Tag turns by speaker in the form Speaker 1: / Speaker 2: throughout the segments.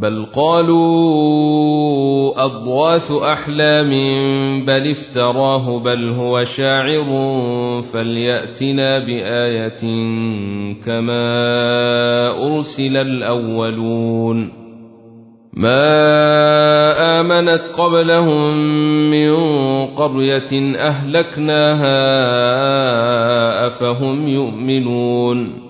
Speaker 1: بل قالوا اضواث احلام بل افتراه بل هو شاعر فلياتنا بايه كما ارسل الاولون ما امنت قبلهم من قريه اهلكناها افهم يؤمنون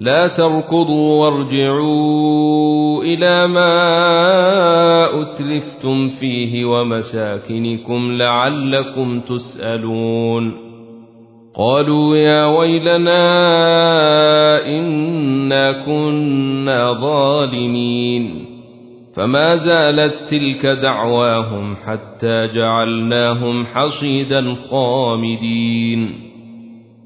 Speaker 1: لا تركضوا وارجعوا إلى ما أتلفتم فيه ومساكنكم لعلكم تسألون. قالوا يا ويلنا إنا كنا ظالمين. فما زالت تلك دعواهم حتى جعلناهم حصيدا خامدين.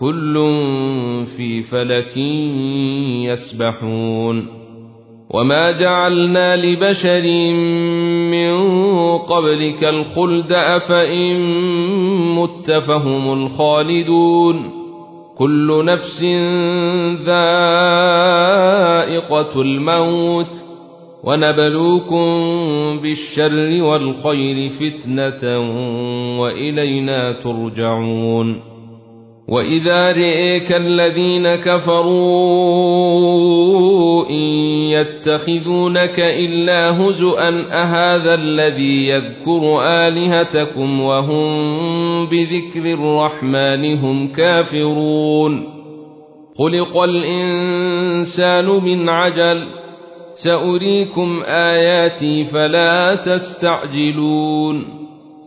Speaker 1: كل في فلك يسبحون. وما جعلنا لبشر من قبلك الخلد أفإن مت فهم الخالدون. كل نفس ذائقة الموت. ونبلوكم بالشر والخير فتنة وإلينا ترجعون. واذا رئيك الذين كفروا ان يتخذونك الا هزءا اهذا الذي يذكر الهتكم وهم بذكر الرحمن هم كافرون خلق الانسان من عجل ساريكم اياتي فلا تستعجلون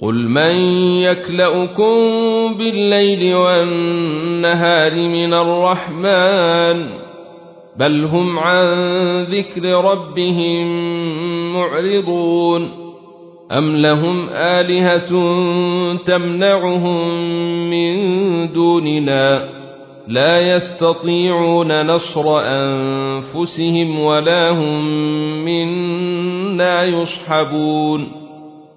Speaker 1: قل من يكلاكم بالليل والنهار من الرحمن بل هم عن ذكر ربهم معرضون ام لهم الهه تمنعهم من دوننا لا يستطيعون نصر انفسهم ولا هم منا يصحبون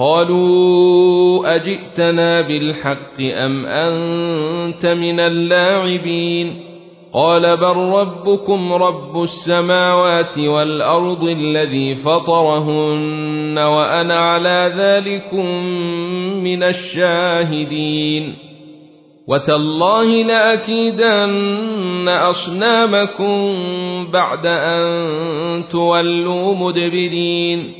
Speaker 1: قالوا أجئتنا بالحق أم أنت من اللاعبين قال بل ربكم رب السماوات والأرض الذي فطرهن وأنا على ذلكم من الشاهدين وتالله لأكيدن أصنامكم بعد أن تولوا مدبرين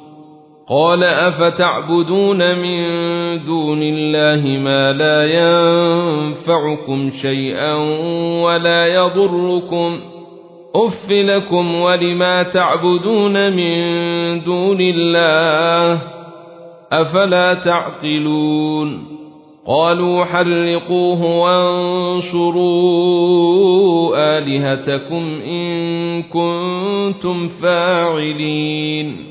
Speaker 1: قال أفتعبدون من دون الله ما لا ينفعكم شيئا ولا يضركم أف لكم ولما تعبدون من دون الله أفلا تعقلون قالوا حرقوه وانصروا آلهتكم إن كنتم فاعلين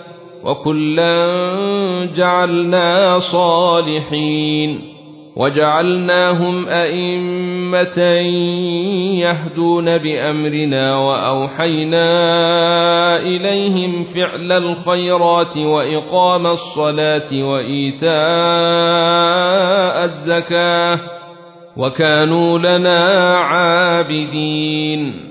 Speaker 1: وكلا جعلنا صالحين وجعلناهم أئمة يهدون بأمرنا وأوحينا إليهم فعل الخيرات وإقام الصلاة وإيتاء الزكاة وكانوا لنا عابدين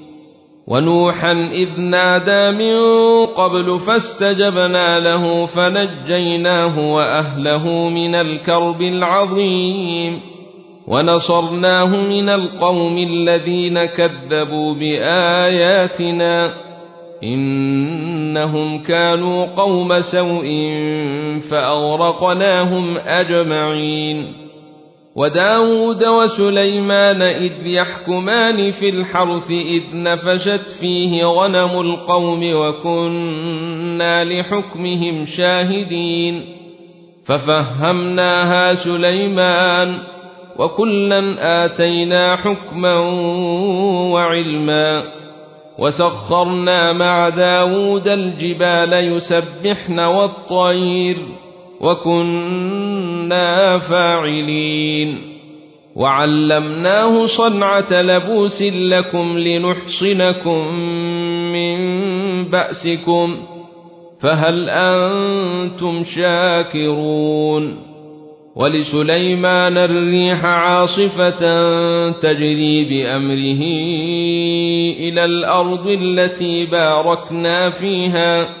Speaker 1: ونوحا إذ نادى من قبل فاستجبنا له فنجيناه وأهله من الكرب العظيم ونصرناه من القوم الذين كذبوا بآياتنا إنهم كانوا قوم سوء فأغرقناهم أجمعين وداود وسليمان إذ يحكمان في الحرث إذ نفشت فيه غنم القوم وكنا لحكمهم شاهدين. ففهمناها سليمان وكلا آتينا حكما وعلما. وسخرنا مع داود الجبال يسبحن والطير. وكنا فاعلين. وعلمناه صنعة لبوس لكم لنحصنكم من بأسكم فهل أنتم شاكرون؟ ولسليمان الريح عاصفة تجري بأمره إلى الأرض التي باركنا فيها.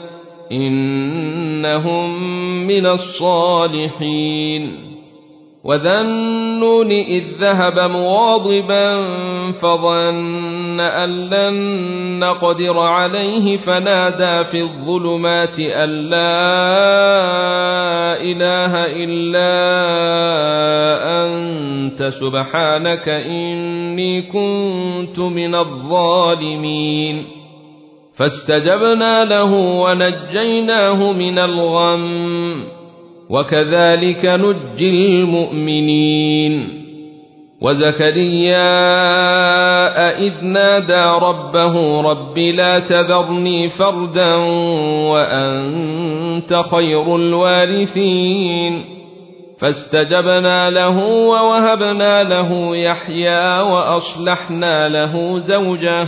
Speaker 1: إنهم من الصالحين. وذا النون إذ ذهب مواضبا فظن أن لن نقدر عليه فنادى في الظلمات أن لا إله إلا أنت سبحانك إني كنت من الظالمين. فاستجبنا له ونجيناه من الغم. وكذلك نجي المؤمنين. وزكريا إذ نادى ربه رب لا تذرني فردا وأنت خير الوارثين. فاستجبنا له ووهبنا له يحيى وأصلحنا له زوجه.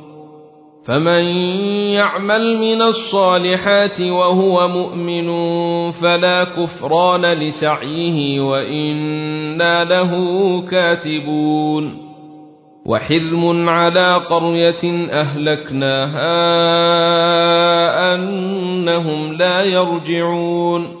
Speaker 1: فمن يعمل من الصالحات وهو مؤمن فلا كفران لسعيه وأنا له كاتبون وحلم على قريه اهلكناها انهم لا يرجعون